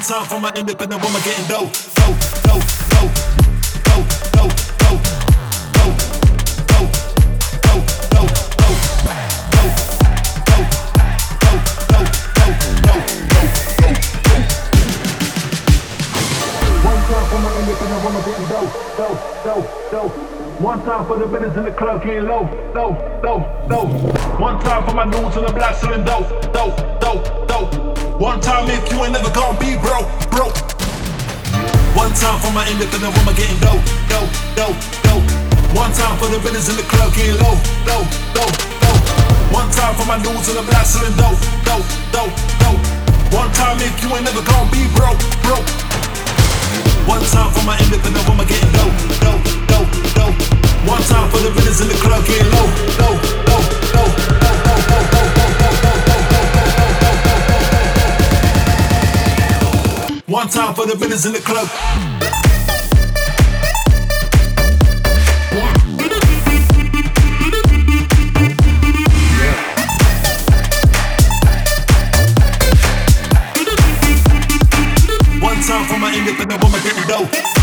time for my independent woman getting dope, dope, dope, dope, dope, dope, dope, dope, dope, dope, dope, dope, dope. One time for. One the business in the club getting low, low, low, low. One time for my nudes in the black selling dope, dope. One time if you ain't never gonna be broke, broke. One time for my independent woman getting dope, dope, dope, dope. One time for the business in the club getting low, low, low, low. One time for my nudes in the black selling dope, dope, dope, dope. One time if you ain't never gonna be broke, broke. One time for my independent woman getting dope, dope, dope, dope. One time for the business in the club getting low, low, One time for the business in the club. One time for my independent woman getting dope.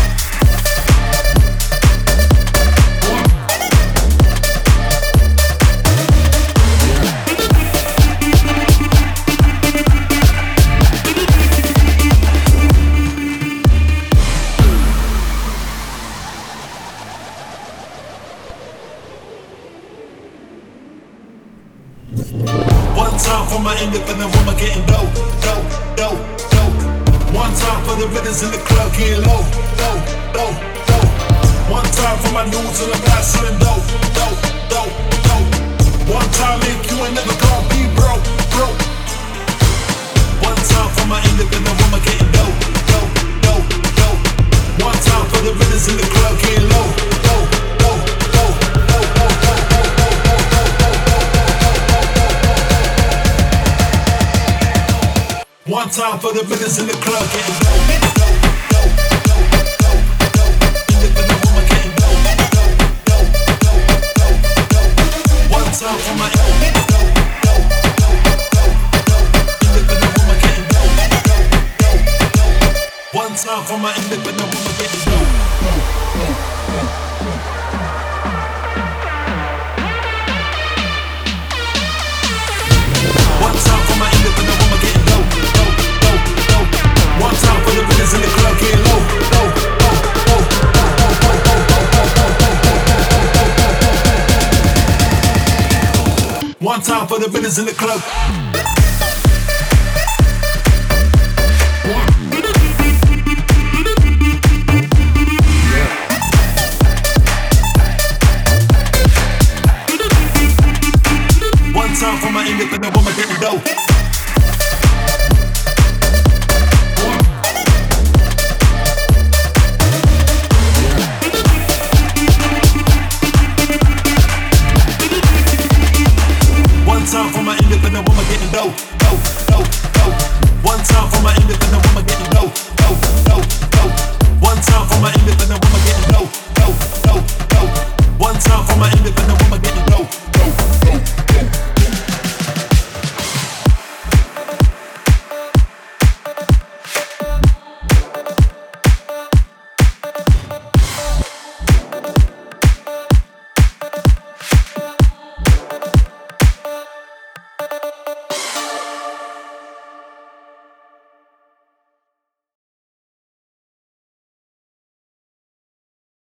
One time for my independent woman getting dope, dope, dope, dope. One time for the riddles in the club getting low, low, low, low. One time for my nudes in the One time for the minutes in the club getting dope. One time for my independent woman getting dope. One time for the winners in the club. One time for my independent woman getting dope. time for my independent woman getting dope, dope, dope.